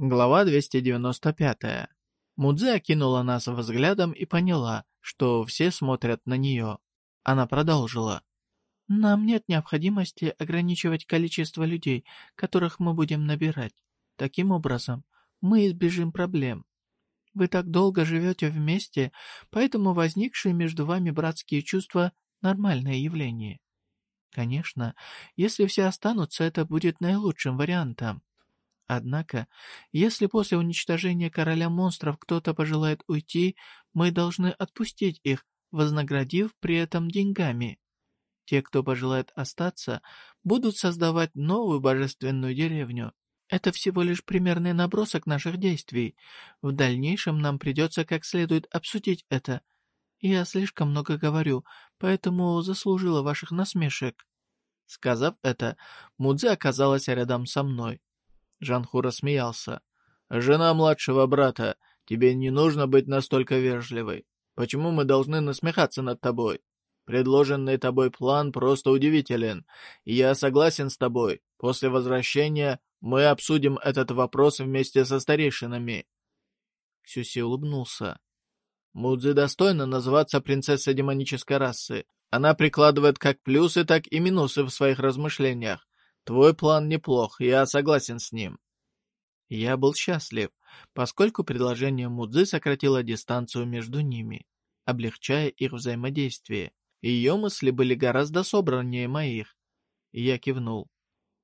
Глава 295. Мудзе окинула нас взглядом и поняла, что все смотрят на нее. Она продолжила. «Нам нет необходимости ограничивать количество людей, которых мы будем набирать. Таким образом, мы избежим проблем. Вы так долго живете вместе, поэтому возникшие между вами братские чувства – нормальное явление. Конечно, если все останутся, это будет наилучшим вариантом. Однако, если после уничтожения короля монстров кто-то пожелает уйти, мы должны отпустить их, вознаградив при этом деньгами. Те, кто пожелает остаться, будут создавать новую божественную деревню. Это всего лишь примерный набросок наших действий. В дальнейшем нам придется как следует обсудить это. Я слишком много говорю, поэтому заслужила ваших насмешек. Сказав это, Мудзе оказалась рядом со мной. Жанху рассмеялся. «Жена младшего брата, тебе не нужно быть настолько вежливой. Почему мы должны насмехаться над тобой? Предложенный тобой план просто удивителен, я согласен с тобой. После возвращения мы обсудим этот вопрос вместе со старейшинами». Ксюси улыбнулся. Мудзи достойна называться принцессой демонической расы. Она прикладывает как плюсы, так и минусы в своих размышлениях. Твой план неплох, я согласен с ним. Я был счастлив, поскольку предложение Мудзы сократило дистанцию между ними, облегчая их взаимодействие. Ее мысли были гораздо собраннее моих. Я кивнул.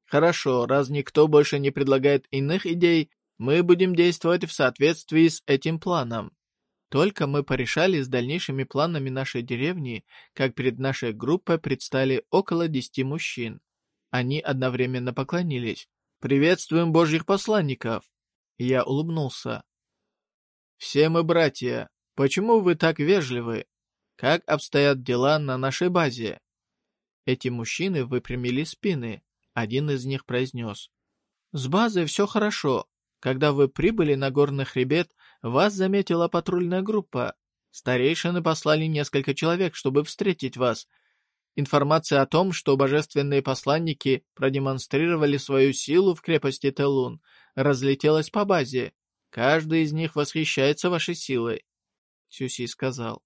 Хорошо, раз никто больше не предлагает иных идей, мы будем действовать в соответствии с этим планом. Только мы порешали с дальнейшими планами нашей деревни, как перед нашей группой предстали около десяти мужчин. Они одновременно поклонились. «Приветствуем Божьих посланников!» Я улыбнулся. «Все мы братья. Почему вы так вежливы? Как обстоят дела на нашей базе?» Эти мужчины выпрямили спины. Один из них произнес. «С базой все хорошо. Когда вы прибыли на горный хребет, вас заметила патрульная группа. Старейшины послали несколько человек, чтобы встретить вас, Информация о том, что божественные посланники продемонстрировали свою силу в крепости Телун, разлетелась по базе. Каждый из них восхищается вашей силой. Сюси сказал.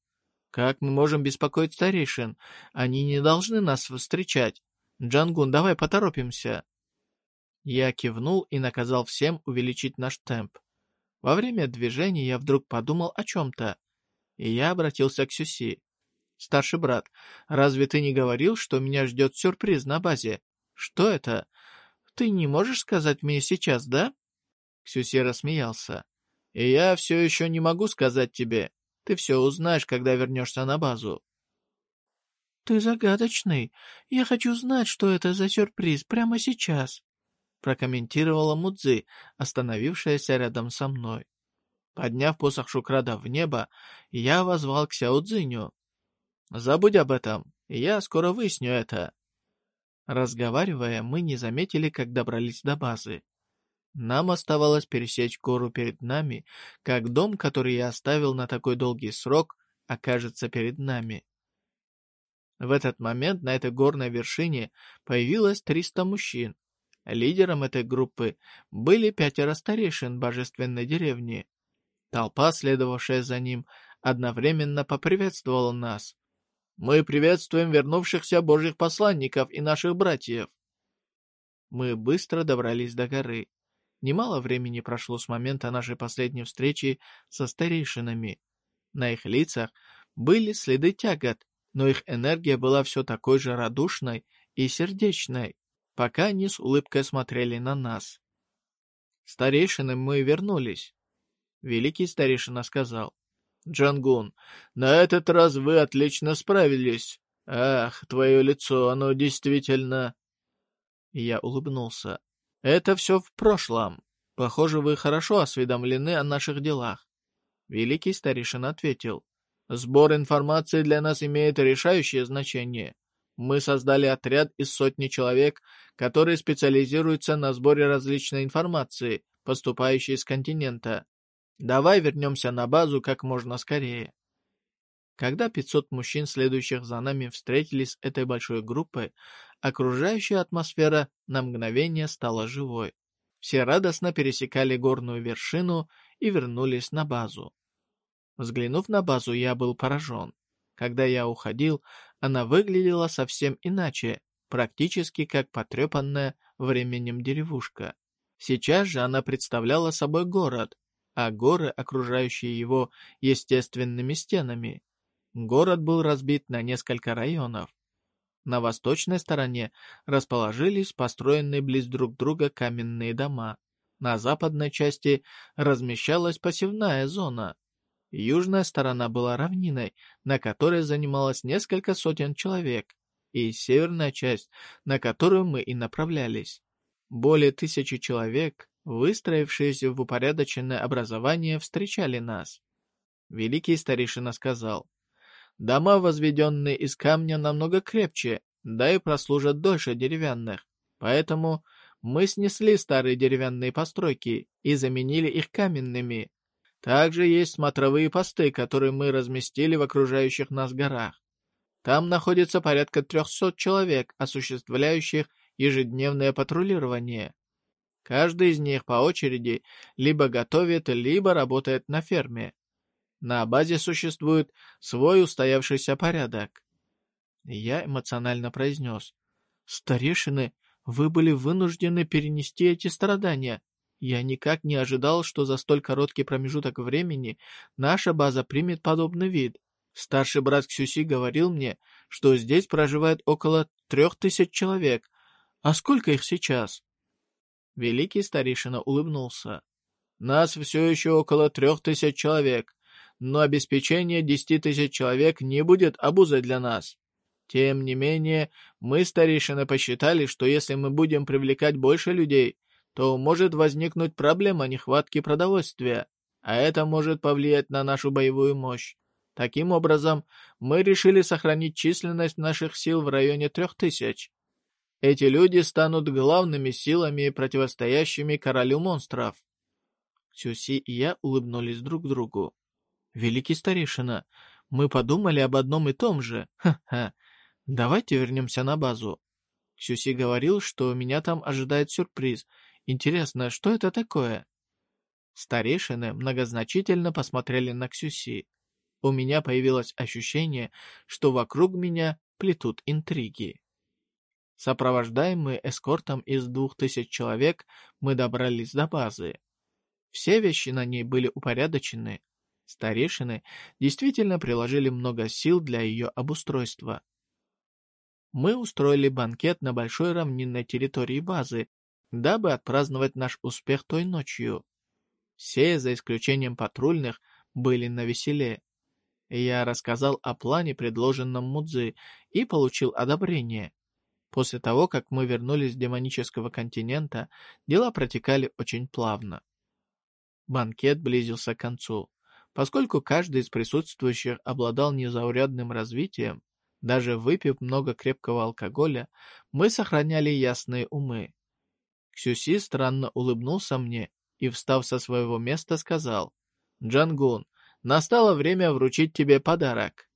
Как мы можем беспокоить старейшин? Они не должны нас встречать. Джангун, давай поторопимся. Я кивнул и наказал всем увеличить наш темп. Во время движения я вдруг подумал о чем-то, и я обратился к Сюси. «Старший брат, разве ты не говорил, что меня ждет сюрприз на базе? Что это? Ты не можешь сказать мне сейчас, да?» Ксюси рассмеялся. «И я все еще не могу сказать тебе. Ты все узнаешь, когда вернешься на базу». «Ты загадочный. Я хочу знать, что это за сюрприз прямо сейчас», прокомментировала Мудзи, остановившаяся рядом со мной. Подняв посох Шукрада в небо, я возвал к Сяо. Забудь об этом, я скоро выясню это. Разговаривая, мы не заметили, как добрались до базы. Нам оставалось пересечь гору перед нами, как дом, который я оставил на такой долгий срок, окажется перед нами. В этот момент на этой горной вершине появилось 300 мужчин. Лидером этой группы были пятеро старейшин божественной деревни. Толпа, следовавшая за ним, одновременно поприветствовала нас. Мы приветствуем вернувшихся божьих посланников и наших братьев. Мы быстро добрались до горы. Немало времени прошло с момента нашей последней встречи со старейшинами. На их лицах были следы тягот, но их энергия была все такой же радушной и сердечной, пока они с улыбкой смотрели на нас. Старейшины мы вернулись. Великий старейшина сказал, Джангун, на этот раз вы отлично справились. Ах, твое лицо, оно действительно...» Я улыбнулся. «Это все в прошлом. Похоже, вы хорошо осведомлены о наших делах». Великий старейшина ответил. «Сбор информации для нас имеет решающее значение. Мы создали отряд из сотни человек, которые специализируются на сборе различной информации, поступающей с континента. Давай вернемся на базу как можно скорее. Когда 500 мужчин, следующих за нами, встретились с этой большой группой, окружающая атмосфера на мгновение стала живой. Все радостно пересекали горную вершину и вернулись на базу. Взглянув на базу, я был поражен. Когда я уходил, она выглядела совсем иначе, практически как потрепанная временем деревушка. Сейчас же она представляла собой город, а горы, окружающие его естественными стенами. Город был разбит на несколько районов. На восточной стороне расположились построенные близ друг друга каменные дома. На западной части размещалась посевная зона. Южная сторона была равниной, на которой занималось несколько сотен человек, и северная часть, на которую мы и направлялись. Более тысячи человек, выстроившиеся в упорядоченное образование, встречали нас. Великий старейшина сказал, «Дома, возведенные из камня, намного крепче, да и прослужат дольше деревянных, поэтому мы снесли старые деревянные постройки и заменили их каменными, также есть смотровые посты, которые мы разместили в окружающих нас горах. Там находится порядка 300 человек, осуществляющих ежедневное патрулирование. Каждый из них по очереди либо готовит, либо работает на ферме. На базе существует свой устоявшийся порядок. Я эмоционально произнес. «Старейшины, вы были вынуждены перенести эти страдания. Я никак не ожидал, что за столь короткий промежуток времени наша база примет подобный вид. Старший брат Ксюси говорил мне, что здесь проживает около трех тысяч человек. А сколько их сейчас? Великий старейшина улыбнулся. Нас все еще около трех тысяч человек, но обеспечение десяти тысяч человек не будет обузой для нас. Тем не менее, мы, старейшины, посчитали, что если мы будем привлекать больше людей, то может возникнуть проблема нехватки продовольствия, а это может повлиять на нашу боевую мощь. Таким образом, мы решили сохранить численность наших сил в районе трех тысяч. Эти люди станут главными силами, противостоящими королю монстров. Сюси и я улыбнулись друг другу. «Великий старейшина, мы подумали об одном и том же. Ха-ха. Давайте вернемся на базу». Сюси говорил, что меня там ожидает сюрприз, Интересно, что это такое? Старейшины многозначительно посмотрели на Ксюси. У меня появилось ощущение, что вокруг меня плетут интриги. Сопровождаемые эскортом из двух тысяч человек, мы добрались до базы. Все вещи на ней были упорядочены. Старейшины действительно приложили много сил для ее обустройства. Мы устроили банкет на большой равнинной территории базы, дабы отпраздновать наш успех той ночью. Все, за исключением патрульных, были на веселе. Я рассказал о плане, предложенном Мудзи, и получил одобрение. После того, как мы вернулись с демонического континента, дела протекали очень плавно. Банкет близился к концу. Поскольку каждый из присутствующих обладал незаурядным развитием, даже выпив много крепкого алкоголя, мы сохраняли ясные умы. Ксюси странно улыбнулся мне и, встав со своего места, сказал, «Джангун, настало время вручить тебе подарок».